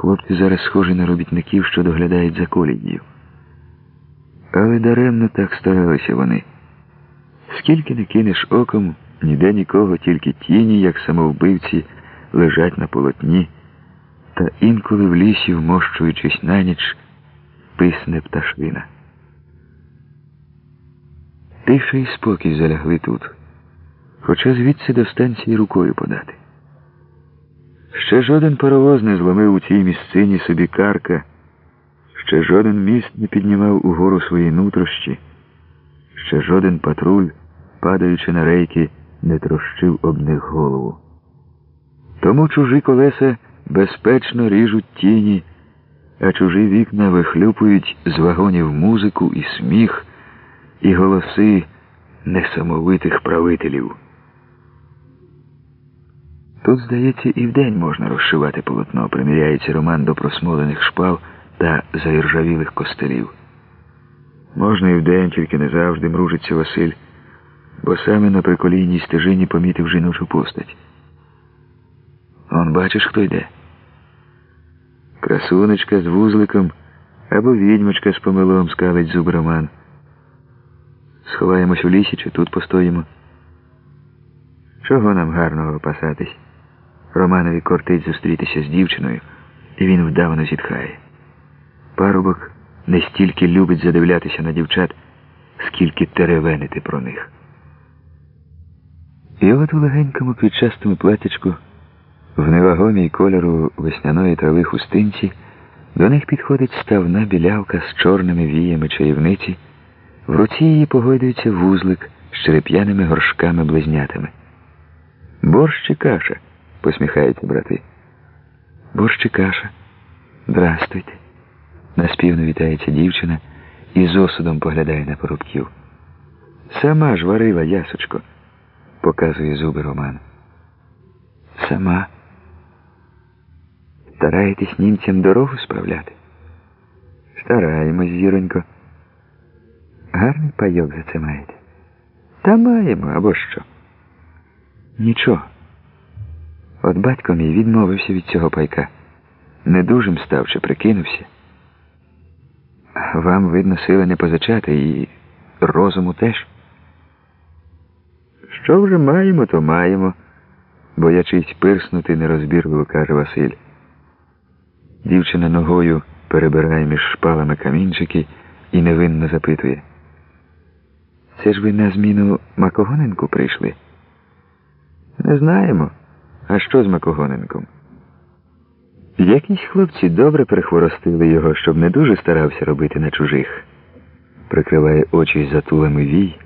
Хлопці зараз схожі на робітників, що доглядають за коліддю. Але даремно так старалися вони. Скільки не кинеш оком, ніде нікого, тільки тіні, як самовбивці, лежать на полотні, та інколи в лісі, вмощуючись на ніч, писне пташина. Тиша і спокій залягли тут, хоча звідси до станції рукою подати. Ще жоден паровоз не зломив у цій місцині собі карка, ще жоден міст не піднімав угору свої нутрощі, ще жоден патруль, падаючи на рейки, не трощив об них голову. Тому чужі колеса безпечно ріжуть тіні, а чужі вікна вихлюпують з вагонів музику і сміх, і голоси несамовитих правителів. Тут, здається, і вдень можна розшивати полотно, приміряється Роман до просмолених шпал та заіржавілих костелів. Можна і вдень, тільки не завжди мружиться Василь, бо саме на приколійній стежині помітив жіночу постать. Он бачиш, хто йде? Красунечка з вузликом або відьмочка з помилом скалить зуб Роман. Сховаємось у лісі чи тут постоїмо. Чого нам гарного опасатись? Романові кортить зустрітися з дівчиною, і він вдавано зітхає. Парубок не стільки любить задивлятися на дівчат, скільки теревенити про них. І от у легенькому квітчастому платячку, в невагомій кольору весняної трави хустинці, до них підходить ставна білявка з чорними віями чаївниці, в руці її погойдується вузлик з череп'яними горшками близнятами. Борщ чи каша? Посміхаються брати. Борщ каша. Здрастуйте. Наспівно вітається дівчина і з осудом поглядає на порубків. Сама ж варила ясочко, показує зуби Роман. Сама. Стараєтесь німцям дорогу справляти? Стараємось, зіронько. Гарний пайок за це маєте. Та маємо, або що. Нічого. От батько мій відмовився від цього пайка. Недужим став чи прикинувся. Вам, видно, сили не позичати і розуму теж. Що вже маємо, то маємо, боячись пирснути нерозбірливо, каже Василь. Дівчина ногою перебирає між шпалами камінчики і невинно запитує. Це ж ви на зміну Макогоненку прийшли? Не знаємо. А що з Макогоненком? Якісь хлопці добре перехворостили його, щоб не дуже старався робити на чужих. Прикриває очі затулами вій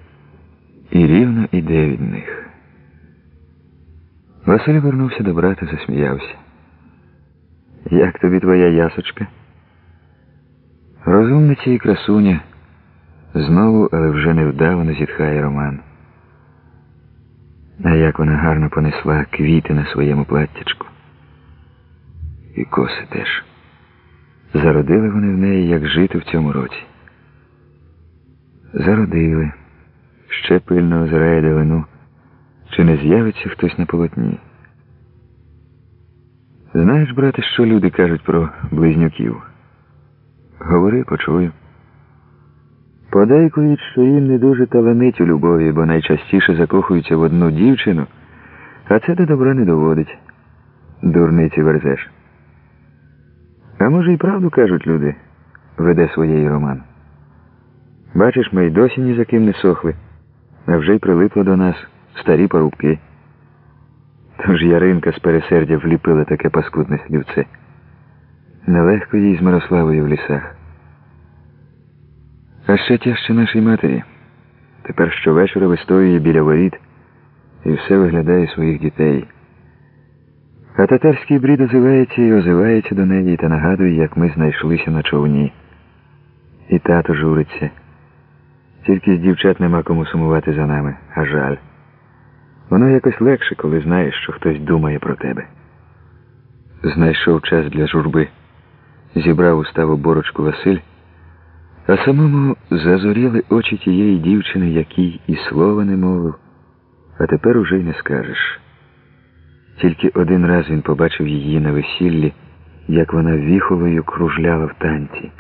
і рівно іде від них. Василь вернувся до брата, засміявся. Як тобі твоя ясочка? Розумниця і красуня. Знову, але вже невдавано зітхає Роман. А як вона гарно понесла квіти на своєму платтячку. І коси теж. Зародили вони в неї, як жити в цьому році. Зародили. Ще пильно озирає долину, чи не з'явиться хтось на полотні. Знаєш, брате, що люди кажуть про близнюків? Говори, почую. Подейкують, що їм не дуже таланить у любові, бо найчастіше закохуються в одну дівчину, а це до добра не доводить. Дурниці верзеш. А може, і правду кажуть люди, веде своєї роман. Бачиш, ми й досі ні за ким не сохли, а вже й прилипло до нас старі порубки. Тож Яринка з пересердя вліпила таке паскудне слівце. Нелегко їй з Мирославою в лісах. А ще тяжче нашій матері. Тепер щовечора вистоює біля воріт і все виглядає своїх дітей. А татарський брід озивається і озивається до неї та нагадує, як ми знайшлися на човні. І тато журиться. Тільки з дівчат нема кому сумувати за нами, а жаль. Воно якось легше, коли знаєш, що хтось думає про тебе. Знайшов час для журби. Зібрав уставу борочку Василь. А самому зазоріли очі тієї дівчини, якій і слова не мовив, а тепер уже й не скажеш. Тільки один раз він побачив її на весіллі як вона віхолою кружляла в танці.